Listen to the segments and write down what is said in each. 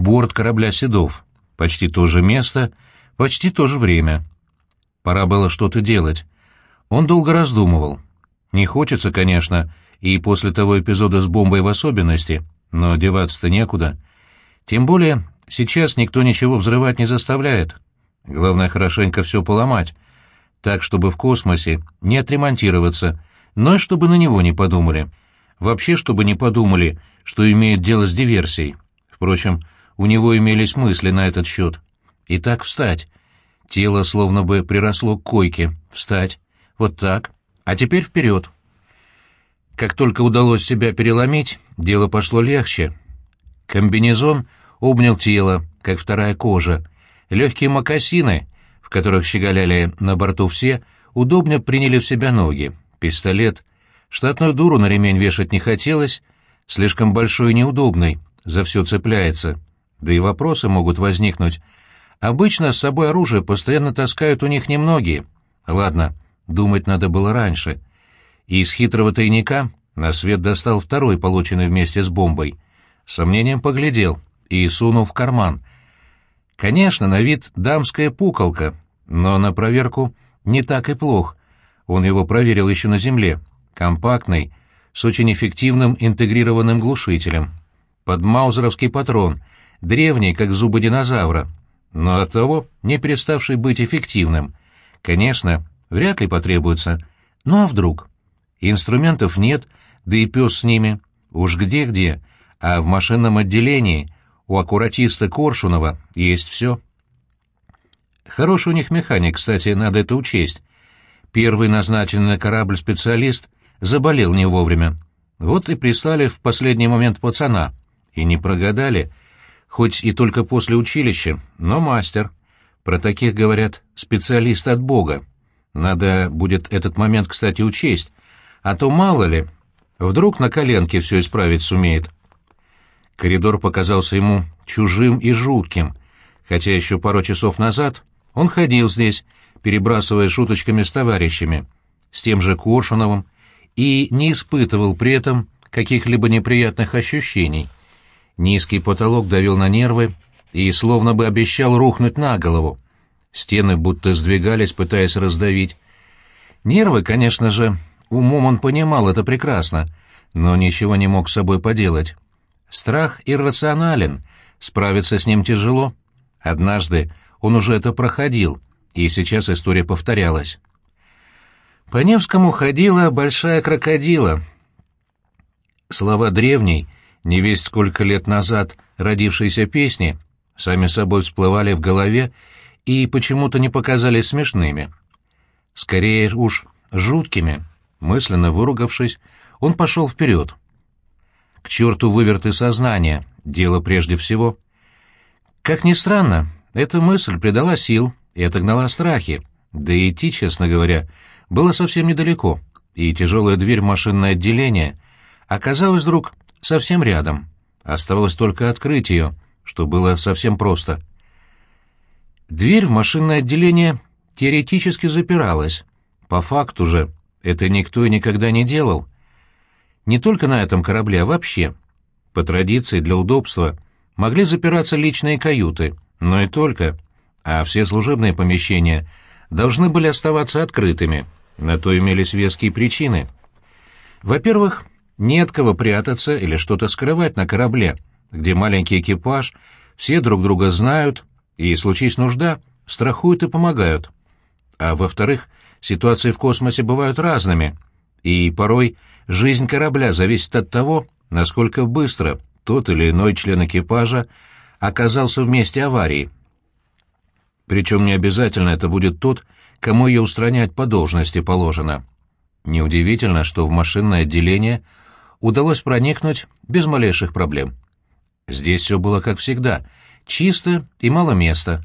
борт корабля «Седов». Почти то же место, почти то же время. Пора было что-то делать. Он долго раздумывал. Не хочется, конечно, и после того эпизода с бомбой в особенности, но деваться-то некуда. Тем более сейчас никто ничего взрывать не заставляет. Главное хорошенько все поломать, так, чтобы в космосе не отремонтироваться, но и чтобы на него не подумали. Вообще, чтобы не подумали, что имеют дело с диверсией. Впрочем, у него имелись мысли на этот счет. Итак, встать. Тело словно бы приросло к койке. Встать. Вот так. А теперь вперед. Как только удалось себя переломить, дело пошло легче. Комбинезон обнял тело, как вторая кожа. Легкие мокасины, в которых щеголяли на борту все, удобно приняли в себя ноги. Пистолет. Штатную дуру на ремень вешать не хотелось, слишком большой и неудобный, за все цепляется. Да и вопросы могут возникнуть. Обычно с собой оружие постоянно таскают у них немногие. Ладно, думать надо было раньше. И из хитрого тайника на свет достал второй, полученный вместе с бомбой. С сомнением поглядел и сунул в карман. Конечно, на вид дамская пуколка, но на проверку не так и плох. Он его проверил еще на земле. Компактный, с очень эффективным интегрированным глушителем. Под маузеровский патрон — древний, как зубы динозавра, но оттого не переставший быть эффективным. Конечно, вряд ли потребуется. Ну а вдруг? Инструментов нет, да и пес с ними. Уж где-где, а в машинном отделении у аккуратиста Коршунова есть все. Хороший у них механик, кстати, надо это учесть. Первый назначенный на корабль специалист заболел не вовремя. Вот и прислали в последний момент пацана. И не прогадали, хоть и только после училища, но мастер. Про таких говорят специалист от Бога. Надо будет этот момент, кстати, учесть, а то мало ли, вдруг на коленке все исправить сумеет. Коридор показался ему чужим и жутким, хотя еще пару часов назад он ходил здесь, перебрасывая шуточками с товарищами, с тем же Коршуновым, и не испытывал при этом каких-либо неприятных ощущений — Низкий потолок давил на нервы и словно бы обещал рухнуть на голову. Стены будто сдвигались, пытаясь раздавить. Нервы, конечно же, умом он понимал это прекрасно, но ничего не мог с собой поделать. Страх иррационален, справиться с ним тяжело. Однажды он уже это проходил, и сейчас история повторялась. По Невскому ходила большая крокодила. Слова древней — не весть сколько лет назад родившиеся песни сами собой всплывали в голове и почему-то не показались смешными. Скорее уж жуткими. Мысленно выругавшись, он пошел вперед. К черту выверты сознания, дело прежде всего. Как ни странно, эта мысль придала сил и отогнала страхи, да и идти, честно говоря, было совсем недалеко, и тяжелая дверь в машинное отделение оказалась вдруг совсем рядом. Оставалось только открыть ее, что было совсем просто. Дверь в машинное отделение теоретически запиралась. По факту же это никто и никогда не делал. Не только на этом корабле, а вообще. По традиции, для удобства, могли запираться личные каюты, но и только. А все служебные помещения должны были оставаться открытыми. На то имелись веские причины. Во-первых, нет кого прятаться или что-то скрывать на корабле, где маленький экипаж, все друг друга знают, и, случись нужда, страхуют и помогают. А во-вторых, ситуации в космосе бывают разными, и порой жизнь корабля зависит от того, насколько быстро тот или иной член экипажа оказался в месте аварии. Причем не обязательно это будет тот, кому ее устранять по должности положено. Неудивительно, что в машинное отделение – удалось проникнуть без малейших проблем. Здесь все было как всегда, чисто и мало места.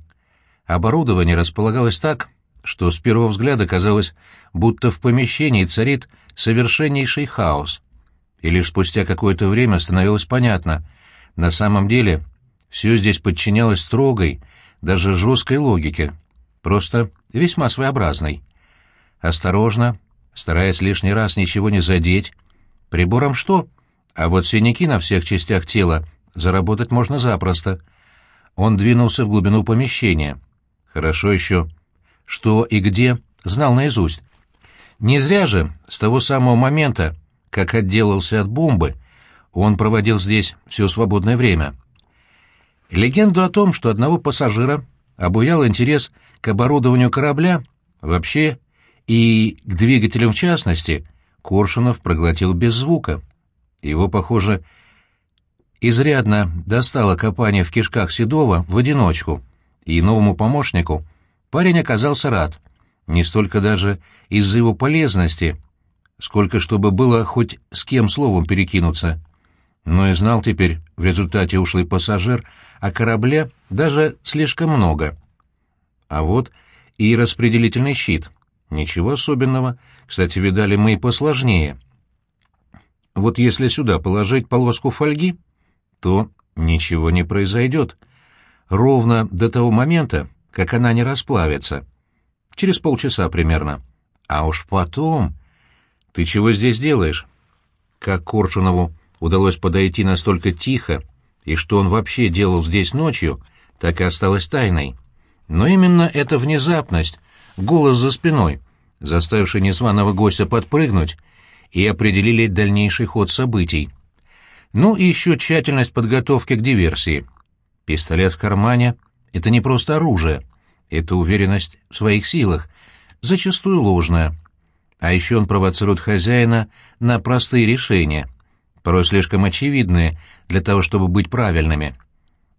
Оборудование располагалось так, что с первого взгляда казалось, будто в помещении царит совершеннейший хаос. И лишь спустя какое-то время становилось понятно, на самом деле все здесь подчинялось строгой, даже жесткой логике, просто весьма своеобразной. Осторожно, стараясь лишний раз ничего не задеть, Прибором что? А вот синяки на всех частях тела заработать можно запросто. он двинулся в глубину помещения. Хорошо еще, что и где знал наизусть. Не зря же, с того самого момента, как отделался от бомбы, он проводил здесь все свободное время. Легенду о том, что одного пассажира обуял интерес к оборудованию корабля, вообще и к двигателям в частности, Коршунов проглотил без звука. Его, похоже, изрядно достало копание в кишках Седова в одиночку, и новому помощнику парень оказался рад, не столько даже из-за его полезности, сколько чтобы было хоть с кем словом перекинуться. Но и знал теперь в результате ушлый пассажир о корабле даже слишком много. А вот и распределительный щит. Ничего особенного. Кстати, видали мы и посложнее. Вот если сюда положить полоску фольги, то ничего не произойдет. Ровно до того момента, как она не расплавится. Через полчаса примерно. А уж потом... Ты чего здесь делаешь? Как Коршунову удалось подойти настолько тихо, и что он вообще делал здесь ночью, так и осталось тайной. Но именно эта внезапность, голос за спиной, заставивший незваного гостя подпрыгнуть, и определили дальнейший ход событий. Ну и еще тщательность подготовки к диверсии. Пистолет в кармане — это не просто оружие, это уверенность в своих силах, зачастую ложная. А еще он провоцирует хозяина на простые решения, порой слишком очевидные для того, чтобы быть правильными.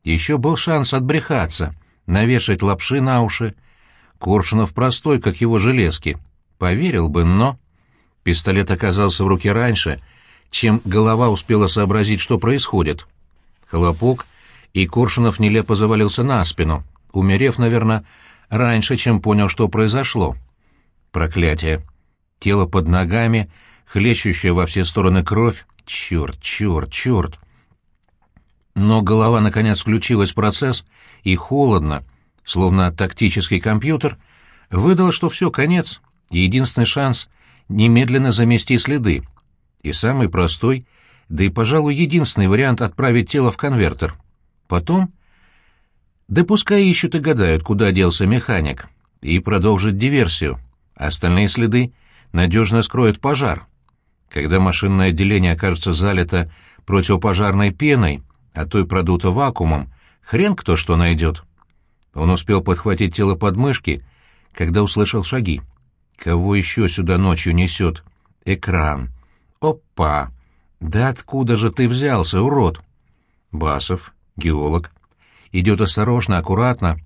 Еще был шанс отбрехаться, навешать лапши на уши. Коршунов простой, как его железки. Поверил бы, но... Пистолет оказался в руке раньше, чем голова успела сообразить, что происходит. Хлопок, и Коршунов нелепо завалился на спину, умерев, наверное, раньше, чем понял, что произошло. Проклятие. Тело под ногами, хлещущая во все стороны кровь. Черт, черт, черт. Но голова, наконец, включилась в процесс, и холодно, словно тактический компьютер, выдал, что все, конец, единственный шанс — немедленно замести следы. И самый простой, да и, пожалуй, единственный вариант отправить тело в конвертер. Потом... Да пускай ищут и гадают, куда делся механик, и продолжить диверсию. Остальные следы надежно скроет пожар. Когда машинное отделение окажется залито противопожарной пеной, а то и продуто вакуумом, хрен кто что найдет. Он успел подхватить тело под мышки, когда услышал шаги. Кого еще сюда ночью несет? Экран. Опа! Да откуда же ты взялся, урод? Басов, геолог. Идет осторожно, аккуратно,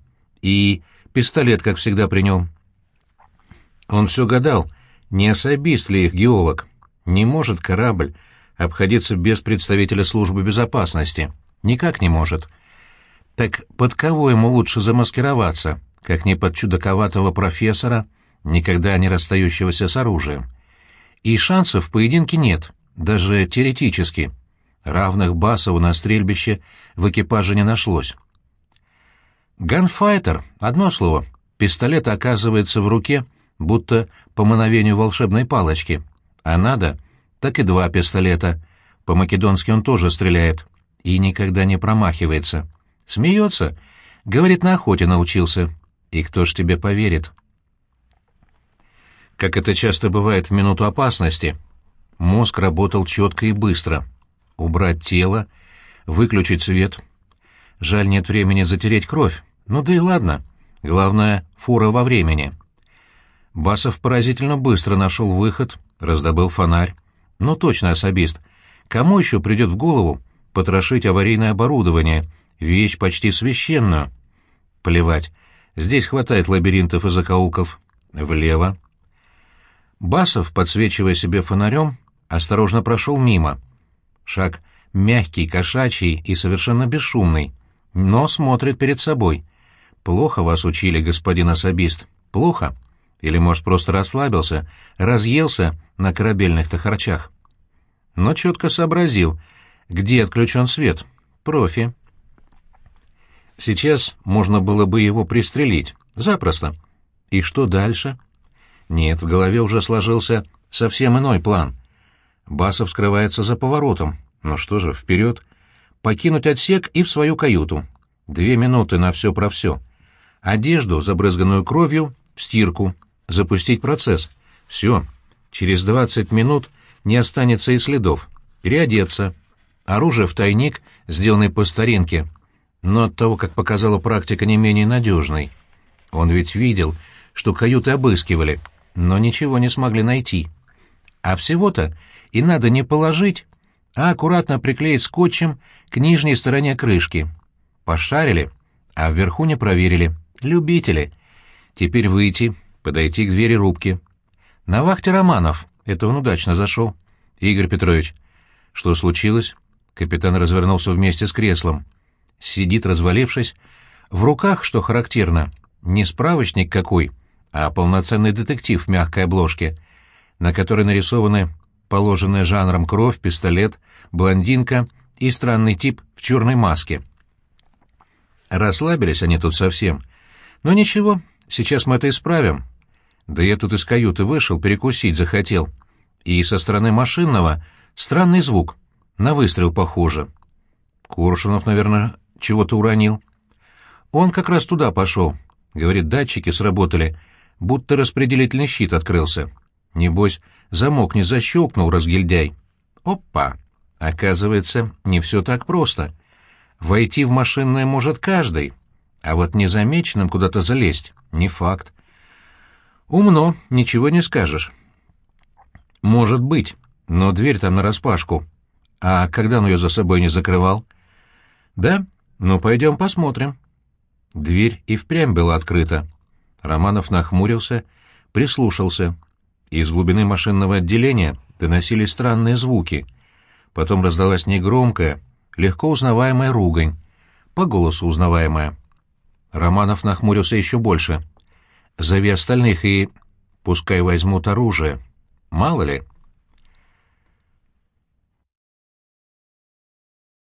и пистолет, как всегда, при нем. Он все гадал, не особист ли их геолог. Не может корабль обходиться без представителя службы безопасности. Никак не может. Так под кого ему лучше замаскироваться, как не под чудаковатого профессора, никогда не расстающегося с оружием? И шансов в поединке нет, даже теоретически. Равных Басову на стрельбище в экипаже не нашлось. Ганфайтер — одно слово. Пистолет оказывается в руке, будто по мановению волшебной палочки. А надо, так и два пистолета. По-македонски он тоже стреляет. И никогда не промахивается. Смеется. Говорит, на охоте научился. И кто ж тебе поверит? Как это часто бывает в минуту опасности, мозг работал четко и быстро. Убрать тело, выключить свет. Жаль, нет времени затереть кровь. Ну да и ладно. Главное, фура во времени. Басов поразительно быстро нашел выход, раздобыл фонарь. Ну точно особист. Кому еще придет в голову потрошить аварийное оборудование, вещь почти священную? Плевать. Здесь хватает лабиринтов и закоулков. Влево. Басов, подсвечивая себе фонарем, осторожно прошел мимо. Шаг мягкий, кошачий и совершенно бесшумный, но смотрит перед собой. Плохо вас учили, господин особист. Плохо. Или, может, просто расслабился, разъелся на корабельных-то харчах. Но четко сообразил, где отключен свет. Профи. Сейчас можно было бы его пристрелить. Запросто. И что дальше? Нет, в голове уже сложился совсем иной план. Басов скрывается за поворотом. Ну что же, вперед. Покинуть отсек и в свою каюту. Две минуты на все про все. Одежду, забрызганную кровью, в стирку. Запустить процесс. Все. Через двадцать минут не останется и следов. Переодеться. Оружие в тайник, сделанный по старинке, но от того, как показала практика, не менее надежный. Он ведь видел, что каюты обыскивали, но ничего не смогли найти. А всего-то и надо не положить, а аккуратно приклеить скотчем к нижней стороне крышки. Пошарили, а вверху не проверили. Любители. Теперь выйти, подойти к двери рубки. На вахте Романов. Это он удачно зашел. Игорь Петрович. Что случилось? Капитан развернулся вместе с креслом. Сидит, развалившись. В руках, что характерно, не справочник какой, а полноценный детектив в мягкой обложке, на которой нарисованы положенная жанром кровь, пистолет, блондинка и странный тип в черной маске. Расслабились они тут совсем. Но ничего, сейчас мы это исправим. Да я тут из каюты вышел, перекусить захотел. И со стороны машинного странный звук. На выстрел похоже. Куршунов, наверное, чего-то уронил. Он как раз туда пошел. Говорит, датчики сработали, будто распределительный щит открылся. Небось, замок не защелкнул разгильдяй. Опа! Оказывается, не все так просто. Войти в машинное может каждый, а вот незамеченным куда-то залезть — не факт. Умно, ничего не скажешь. Может быть, но дверь там нараспашку. А когда он ее за собой не закрывал? Да? Ну, пойдем посмотрим. Дверь и впрямь была открыта. Романов нахмурился, прислушался — из глубины машинного отделения доносились странные звуки. Потом раздалась негромкая, легко узнаваемая ругань, по голосу узнаваемая. Романов нахмурился еще больше. «Зови остальных и... пускай возьмут оружие. Мало ли...»